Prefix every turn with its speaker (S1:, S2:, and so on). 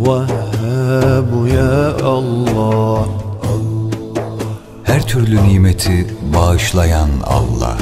S1: Vehhab ya Allah.
S2: Her türlü nimeti bağışlayan Allah.